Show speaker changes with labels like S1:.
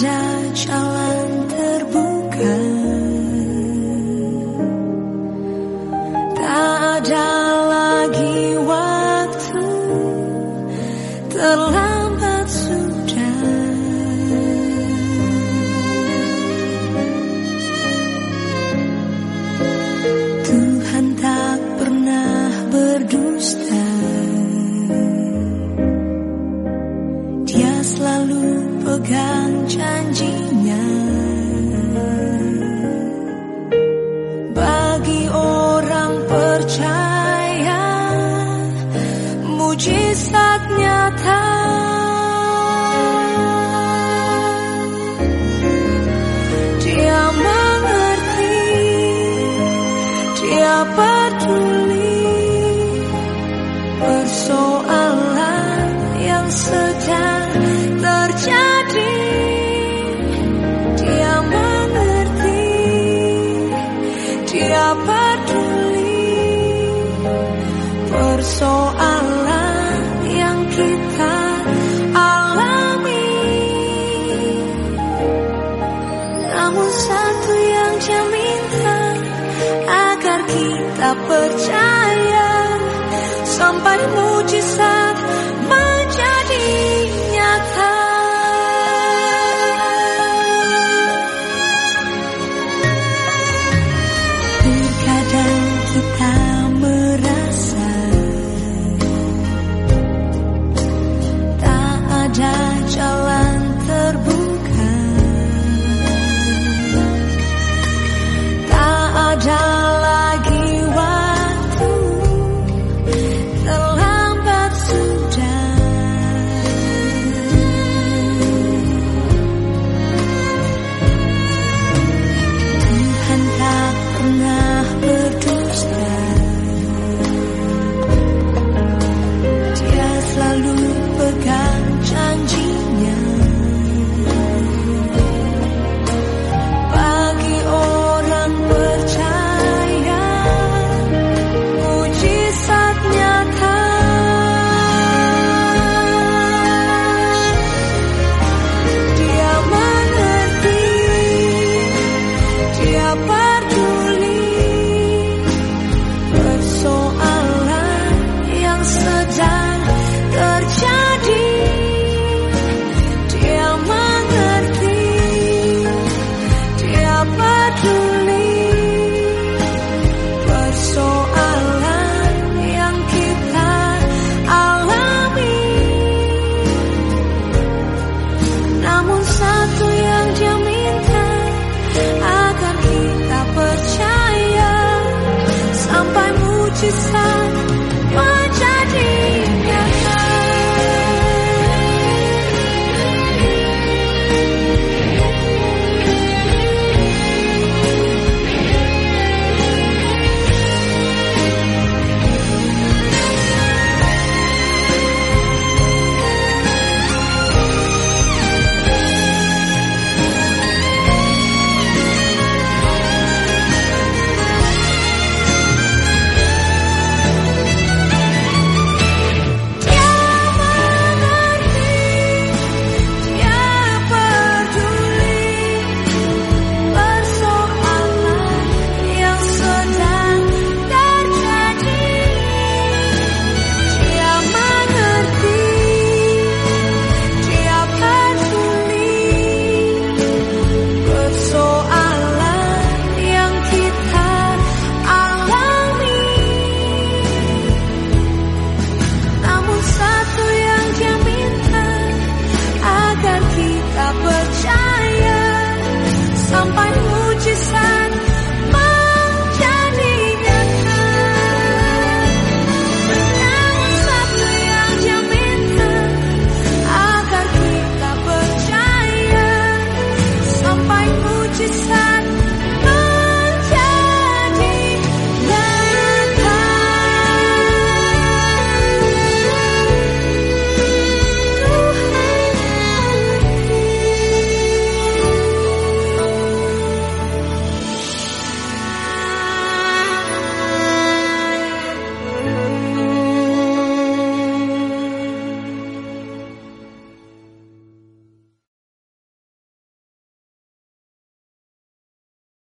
S1: ada jalan terbuka. Tak ada lagi waktu. Terlambat sudah. Tuhan tak pernah berdusta. Dia selalu pegang janjinya. Bagi orang percaya Mujizat nyata Persoalan yang kita alami. Namun satu yang minta Agar kita percaya Sampai Agar